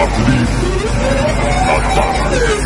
Abrigo. Ataque.